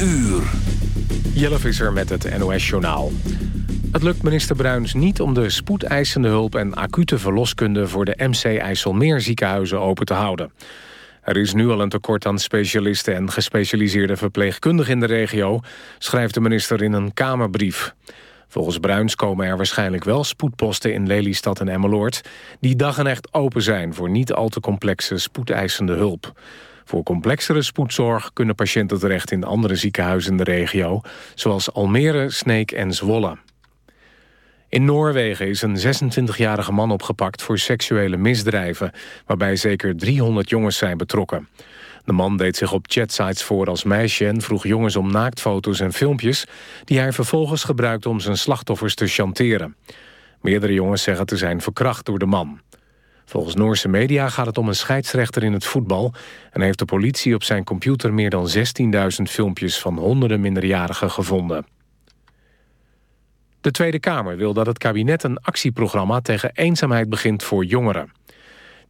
uur. Jelle Visser met het NOS-journaal. Het lukt minister Bruins niet om de spoedeisende hulp... en acute verloskunde voor de MC IJsselmeer ziekenhuizen open te houden. Er is nu al een tekort aan specialisten en gespecialiseerde verpleegkundigen in de regio... schrijft de minister in een Kamerbrief. Volgens Bruins komen er waarschijnlijk wel spoedposten in Lelystad en Emmeloord... die dag en echt open zijn voor niet al te complexe spoedeisende hulp. Voor complexere spoedzorg kunnen patiënten terecht in andere ziekenhuizen in de regio... zoals Almere, Sneek en Zwolle. In Noorwegen is een 26-jarige man opgepakt voor seksuele misdrijven... waarbij zeker 300 jongens zijn betrokken. De man deed zich op chatsites voor als meisje... en vroeg jongens om naaktfoto's en filmpjes... die hij vervolgens gebruikte om zijn slachtoffers te chanteren. Meerdere jongens zeggen te zijn verkracht door de man. Volgens Noorse media gaat het om een scheidsrechter in het voetbal... en heeft de politie op zijn computer meer dan 16.000 filmpjes... van honderden minderjarigen gevonden. De Tweede Kamer wil dat het kabinet een actieprogramma... tegen eenzaamheid begint voor jongeren.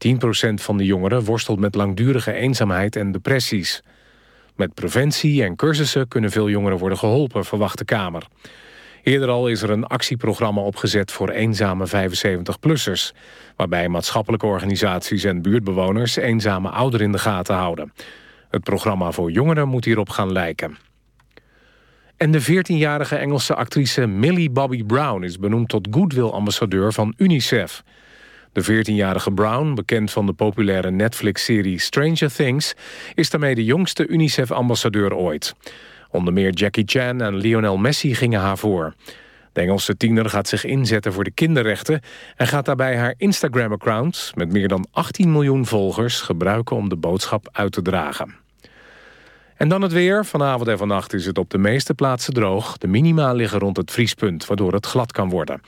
10% van de jongeren worstelt met langdurige eenzaamheid en depressies. Met preventie en cursussen kunnen veel jongeren worden geholpen, verwacht de Kamer. Eerder al is er een actieprogramma opgezet voor eenzame 75-plussers... waarbij maatschappelijke organisaties en buurtbewoners eenzame ouderen in de gaten houden. Het programma voor jongeren moet hierop gaan lijken. En de 14-jarige Engelse actrice Millie Bobby Brown... is benoemd tot Goodwill-ambassadeur van UNICEF. De 14-jarige Brown, bekend van de populaire Netflix-serie Stranger Things... is daarmee de jongste UNICEF-ambassadeur ooit. Onder meer Jackie Chan en Lionel Messi gingen haar voor. De Engelse tiener gaat zich inzetten voor de kinderrechten... en gaat daarbij haar Instagram-account met meer dan 18 miljoen volgers... gebruiken om de boodschap uit te dragen. En dan het weer. Vanavond en vannacht is het op de meeste plaatsen droog. De minima liggen rond het vriespunt, waardoor het glad kan worden.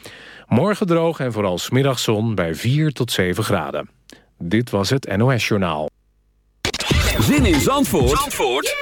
Morgen droog en vooral smiddagzon bij 4 tot 7 graden. Dit was het NOS Journaal. Zin in Zandvoort, Zandvoort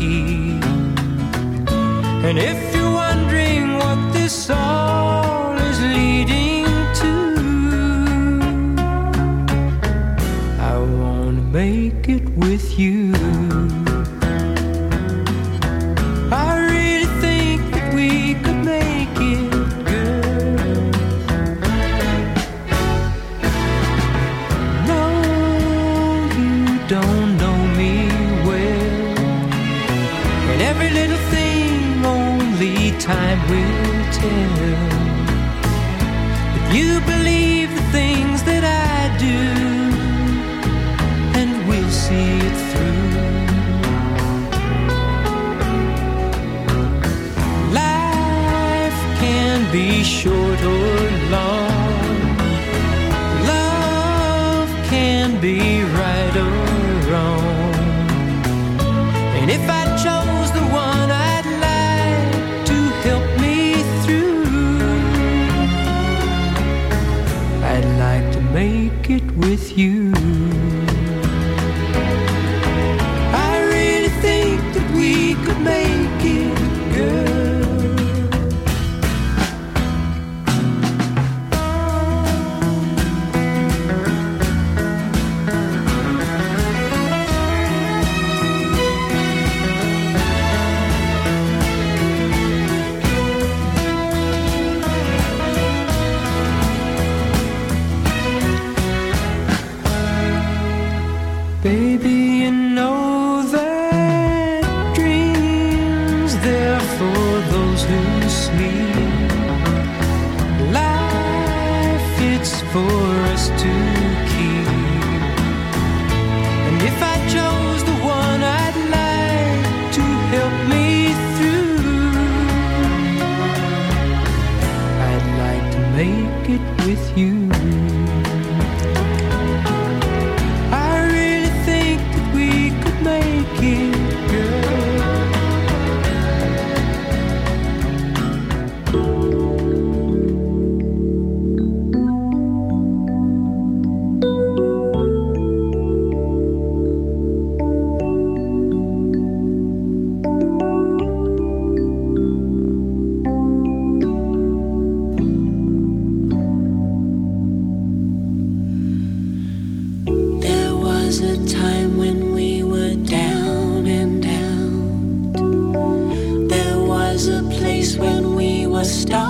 Keep. And if be right or wrong. And if I chose the one I'd like to help me through, I'd like to make it with you. must stop.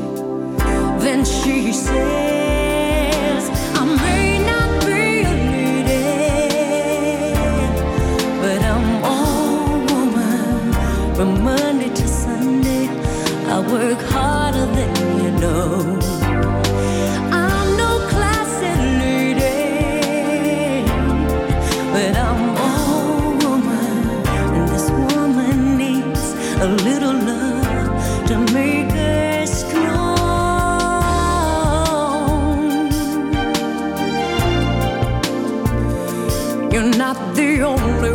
then she said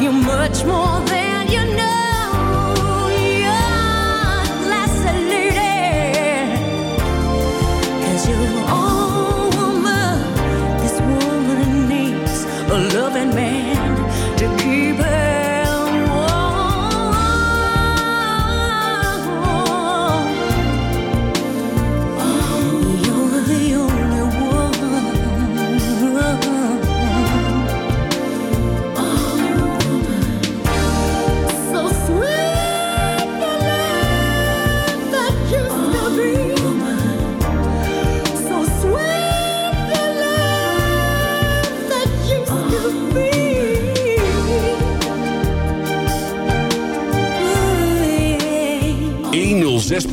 you much more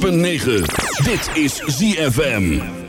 106.9. Dit is ZFM.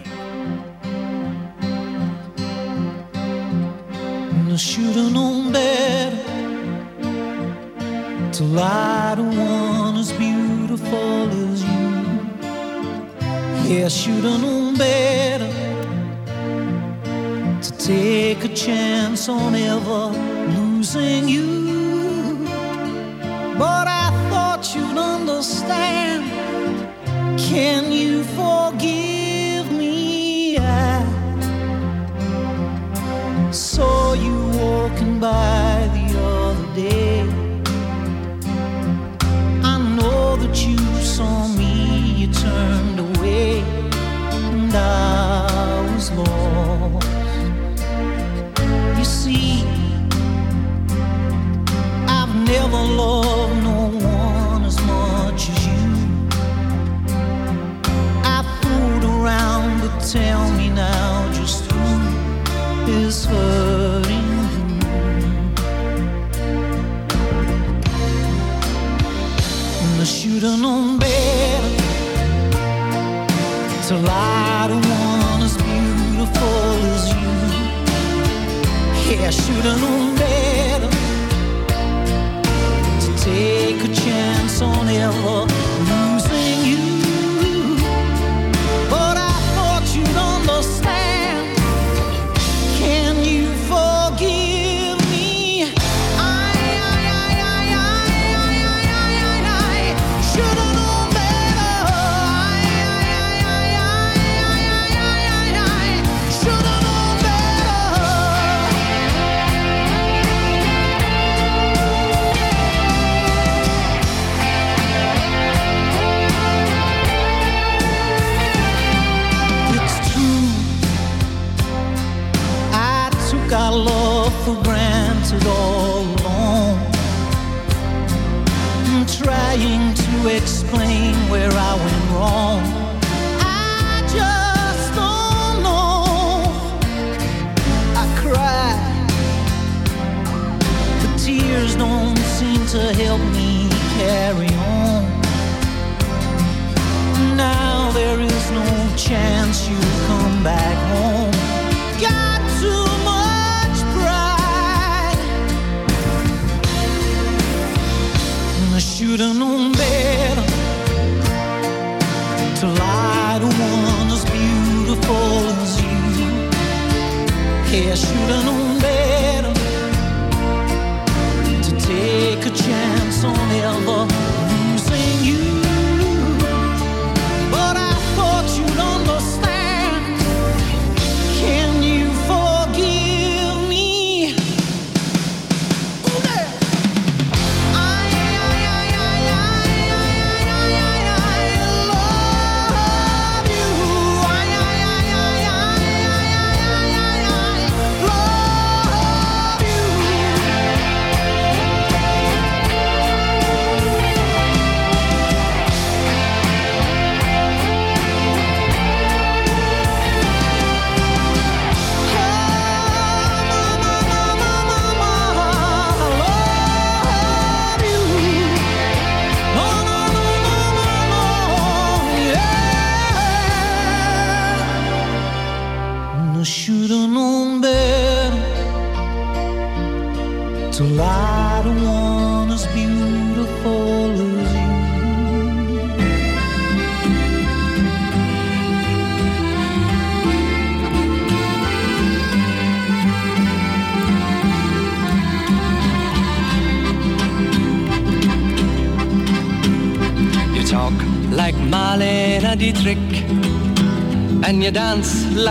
yeah, I should've known better. To take a chance on ever back home. Got too much pride. I should've known better to lie to one as beautiful as you. Yeah, I should've known.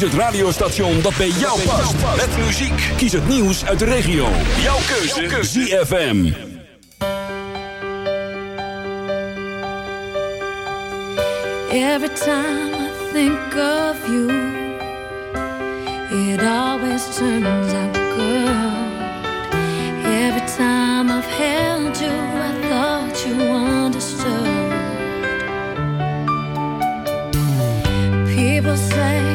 Kies het radiostation dat bij jou past. Met muziek. Kies het nieuws uit de regio. Jouw keuze. ZFM. Every time I think of you, it always turns out good. Every time I've held you, I thought you understood. People say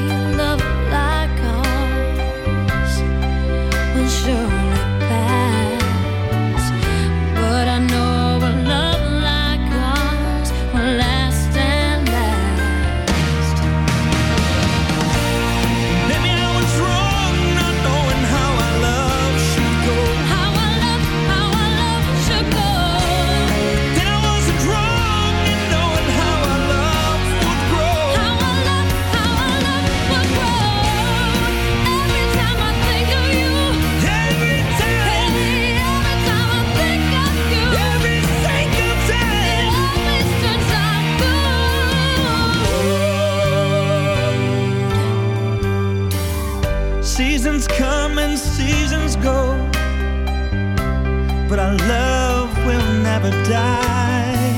love will never die.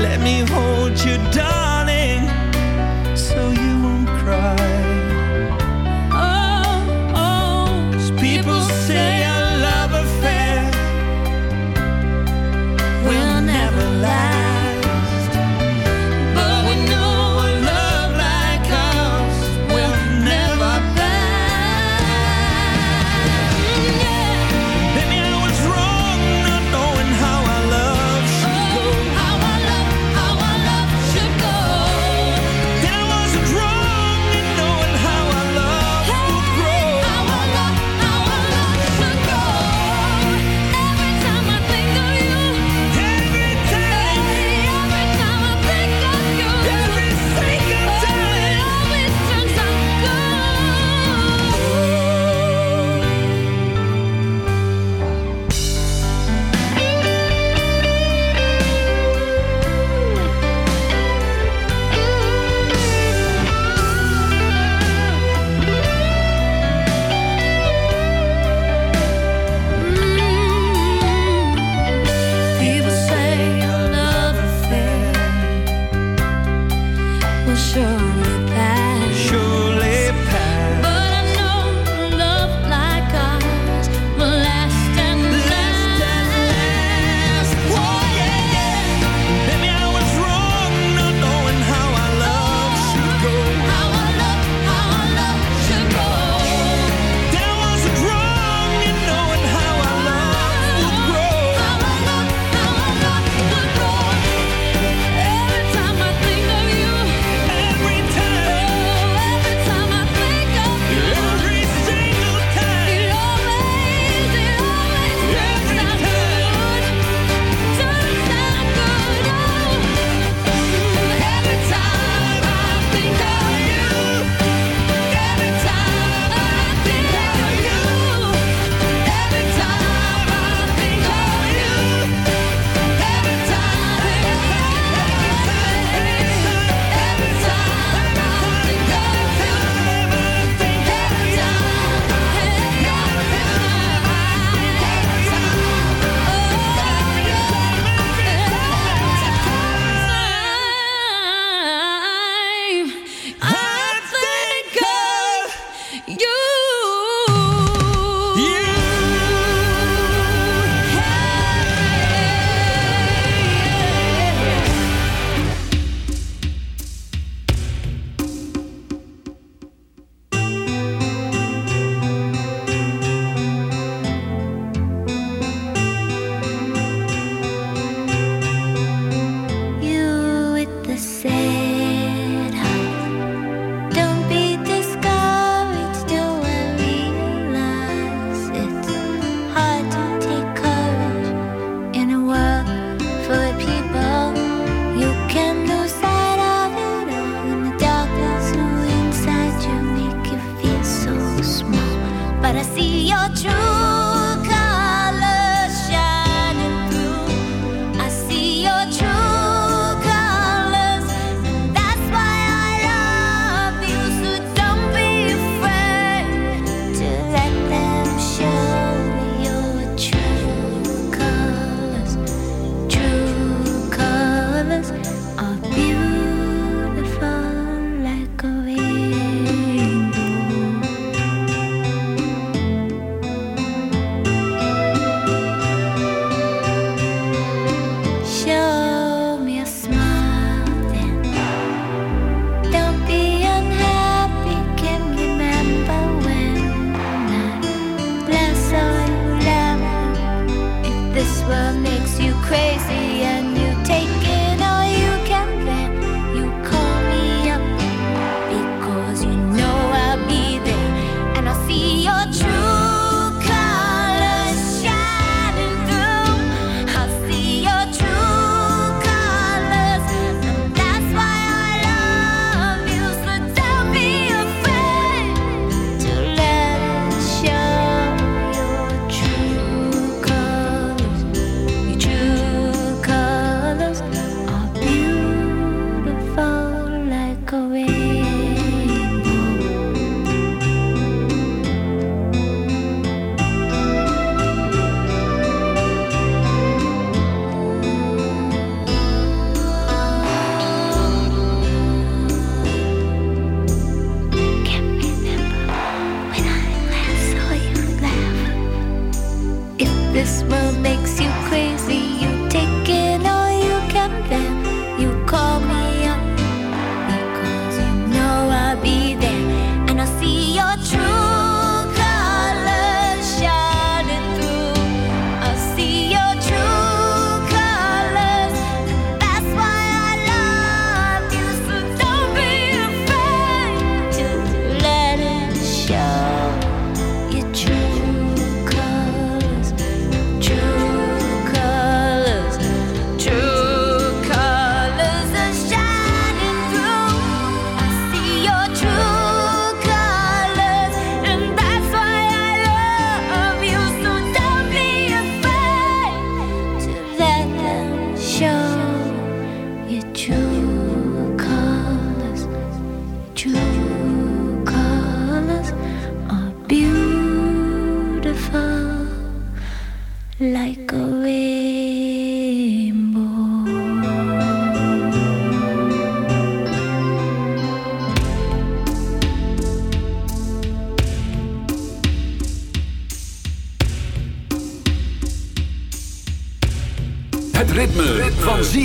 Let me hold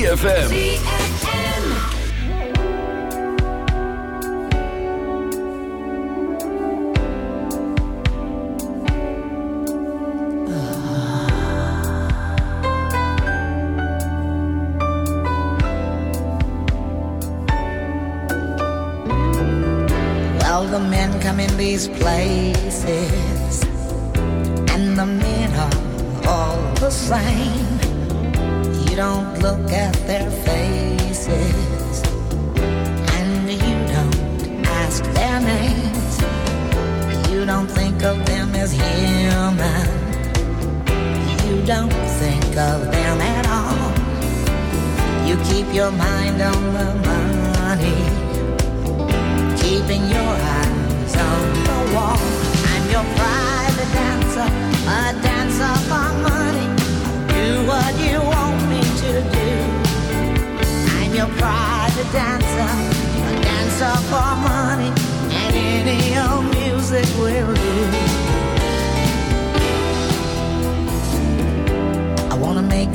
ZFM.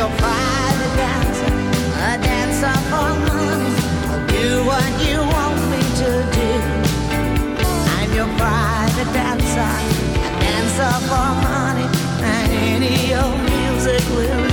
your private dance, a dance of hormones. I'll do what you want me to do. I'm your private dancer, a dancer for money, and any old music will.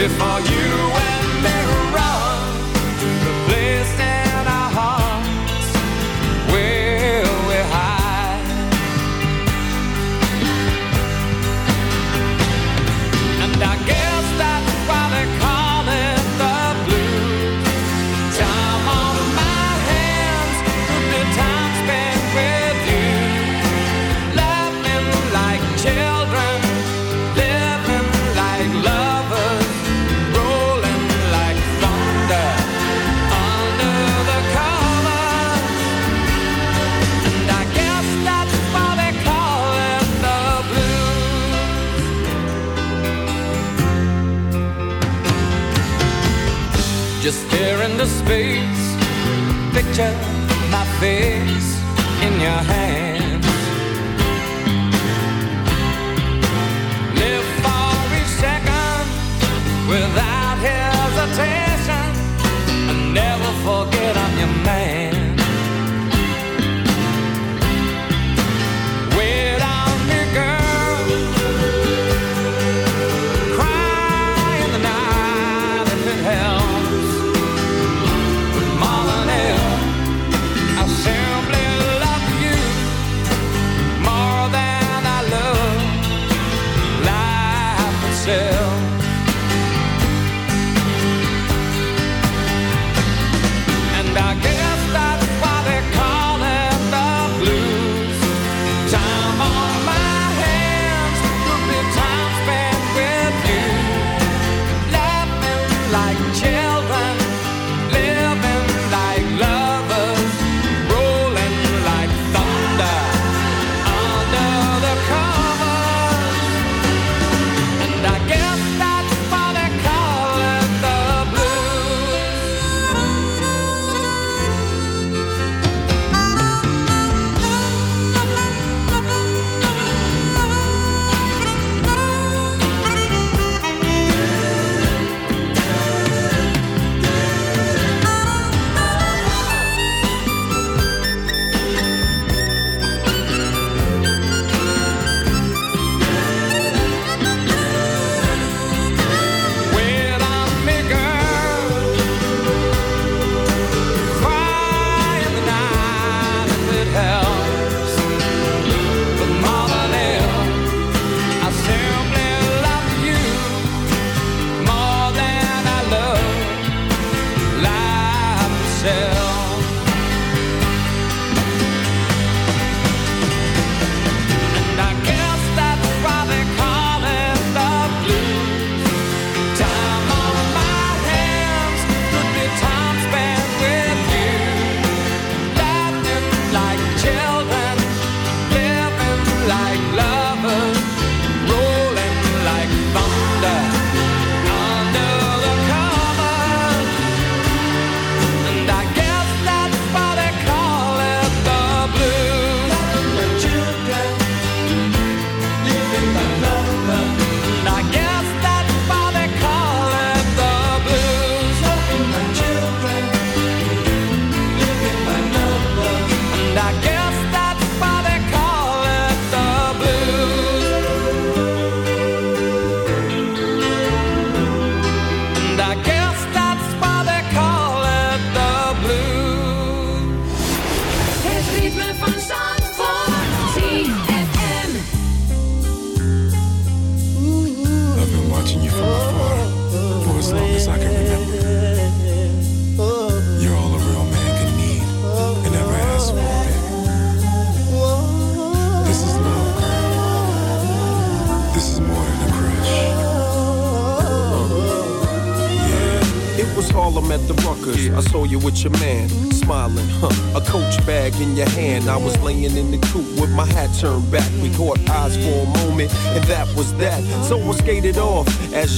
Before you picture my face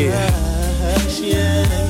Yeah.